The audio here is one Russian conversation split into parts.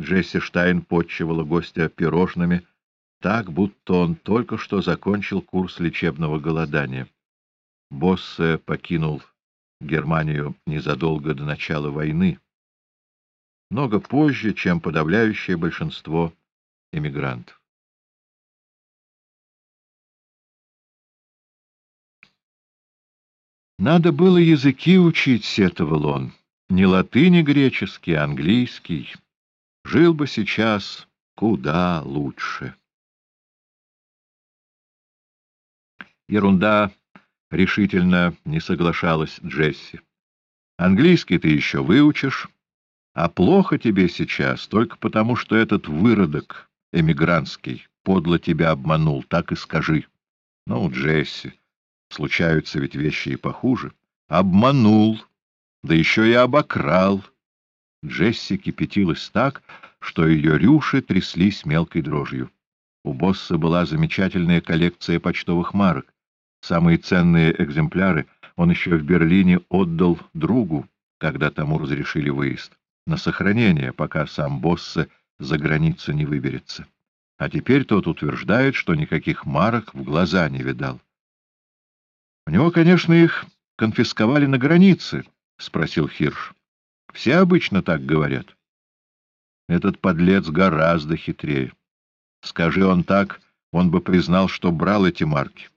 Джесси Штайн подчевала гостя пирожными, так, будто он только что закончил курс лечебного голодания. Боссе покинул Германию незадолго до начала войны, много позже, чем подавляющее большинство эмигрантов. Надо было языки учить, сетовал он. Не латыни греческий, а английский. Жил бы сейчас куда лучше. Ерунда, решительно не соглашалась Джесси. Английский ты еще выучишь, а плохо тебе сейчас только потому, что этот выродок эмигрантский подло тебя обманул, так и скажи. Ну, Джесси, случаются ведь вещи и похуже. Обманул, да еще и обокрал. Джесси кипятилась так, что ее рюши тряслись мелкой дрожью. У босса была замечательная коллекция почтовых марок. Самые ценные экземпляры он еще в Берлине отдал другу, когда тому разрешили выезд, на сохранение, пока сам босса за границу не выберется. А теперь тот утверждает, что никаких марок в глаза не видал. — У него, конечно, их конфисковали на границе, — спросил Хирш. — Все обычно так говорят. Этот подлец гораздо хитрее. Скажи он так, он бы признал, что брал эти марки.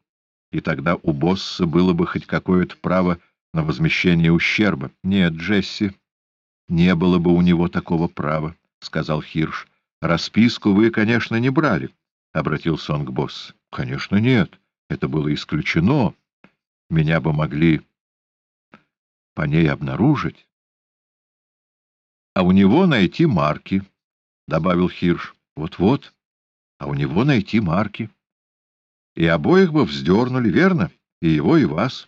И тогда у босса было бы хоть какое-то право на возмещение ущерба. Нет, Джесси, не было бы у него такого права, — сказал Хирш. — Расписку вы, конечно, не брали, — обратился он к боссу. — Конечно, нет. Это было исключено. Меня бы могли по ней обнаружить. — А у него найти марки, — добавил Хирш. Вот — Вот-вот. А у него найти марки. И обоих бы вздернули, верно? И его, и вас.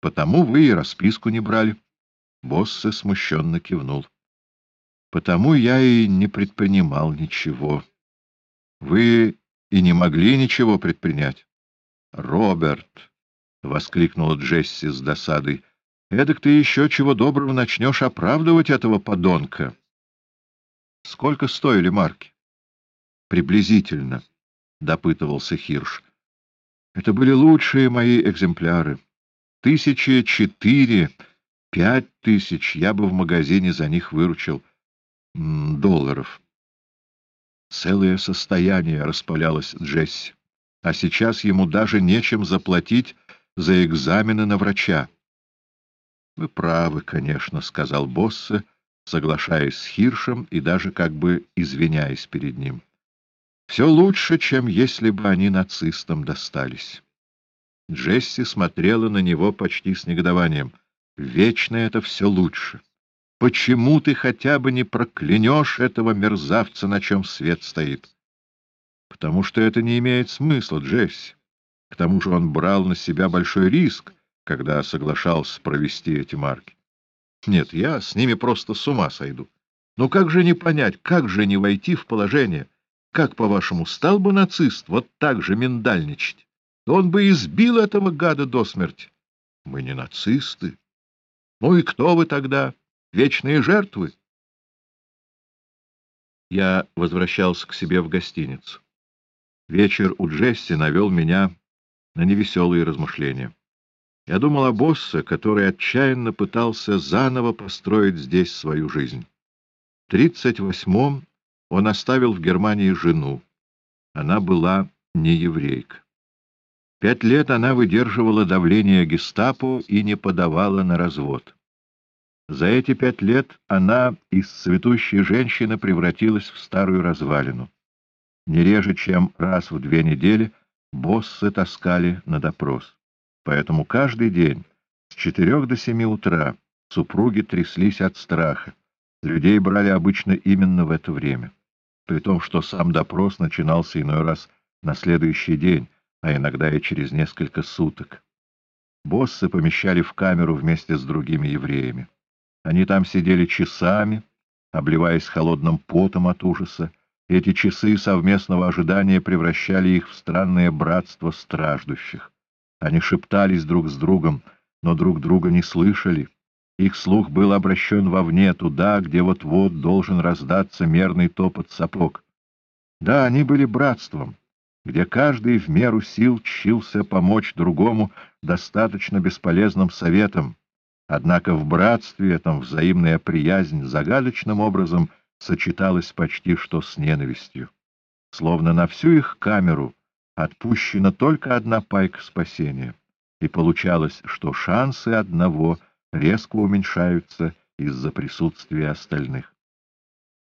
Потому вы и расписку не брали. Боссе смущенно кивнул. Потому я и не предпринимал ничего. Вы и не могли ничего предпринять. Роберт, — воскликнула Джесси с досадой, — эдак ты еще чего доброго начнешь оправдывать этого подонка. Сколько стоили марки? Приблизительно, — допытывался Хирш. Это были лучшие мои экземпляры. Тысячи четыре, пять тысяч я бы в магазине за них выручил долларов. Целое состояние распалялось Джесси, а сейчас ему даже нечем заплатить за экзамены на врача. — Вы правы, конечно, — сказал Боссе, соглашаясь с Хиршем и даже как бы извиняясь перед ним. — Все лучше, чем если бы они нацистам достались. Джесси смотрела на него почти с негодованием. Вечно это все лучше. Почему ты хотя бы не проклянешь этого мерзавца, на чем свет стоит? Потому что это не имеет смысла, Джесси. К тому же он брал на себя большой риск, когда соглашался провести эти марки. Нет, я с ними просто с ума сойду. Но как же не понять, как же не войти в положение? Как, по-вашему, стал бы нацист вот так же миндальничать? Он бы избил этого гада до смерти. Мы не нацисты. Ну и кто вы тогда? Вечные жертвы. Я возвращался к себе в гостиницу. Вечер у Джесси навел меня на невеселые размышления. Я думал о боссе, который отчаянно пытался заново построить здесь свою жизнь. В тридцать восьмом он оставил в Германии жену. Она была не еврейка. Пять лет она выдерживала давление гестапо и не подавала на развод. За эти пять лет она из цветущей женщины превратилась в старую развалину. Не реже, чем раз в две недели боссы таскали на допрос. Поэтому каждый день с четырех до семи утра супруги тряслись от страха. Людей брали обычно именно в это время. При том, что сам допрос начинался иной раз на следующий день, а иногда и через несколько суток. Боссы помещали в камеру вместе с другими евреями. Они там сидели часами, обливаясь холодным потом от ужаса. Эти часы совместного ожидания превращали их в странное братство страждущих. Они шептались друг с другом, но друг друга не слышали. Их слух был обращен вовне, туда, где вот-вот должен раздаться мерный топот сапог. Да, они были братством, где каждый в меру сил чился помочь другому достаточно бесполезным советом. Однако в братстве этом взаимная приязнь загадочным образом сочеталась почти что с ненавистью. Словно на всю их камеру отпущена только одна пайка спасения, и получалось, что шансы одного резко уменьшаются из-за присутствия остальных.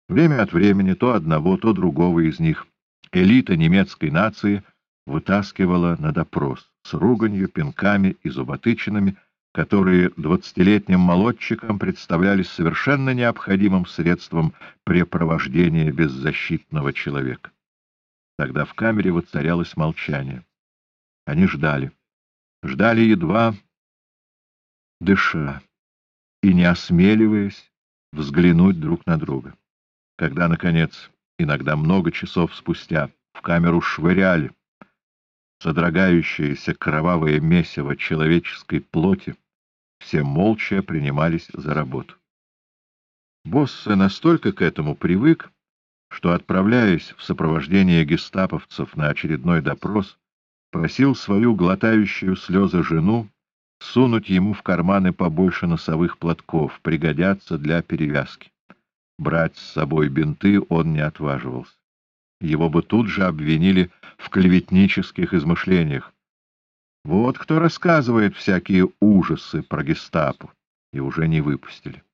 Время от времени то одного, то другого из них элита немецкой нации вытаскивала на допрос с руганью, пинками и зуботычинами, которые двадцатилетним молодчикам представлялись совершенно необходимым средством препровождения беззащитного человека. Тогда в камере воцарялось молчание. Они ждали. Ждали едва дыша и не осмеливаясь взглянуть друг на друга. Когда, наконец, иногда много часов спустя, в камеру швыряли содрогающееся кровавое месиво человеческой плоти, все молча принимались за работу. Боссе настолько к этому привык, что, отправляясь в сопровождение гестаповцев на очередной допрос, просил свою глотающую слезы жену сунуть ему в карманы побольше носовых платков, пригодятся для перевязки. Брать с собой бинты он не отваживался. Его бы тут же обвинили в клеветнических измышлениях. Вот кто рассказывает всякие ужасы про гестапо, и уже не выпустили.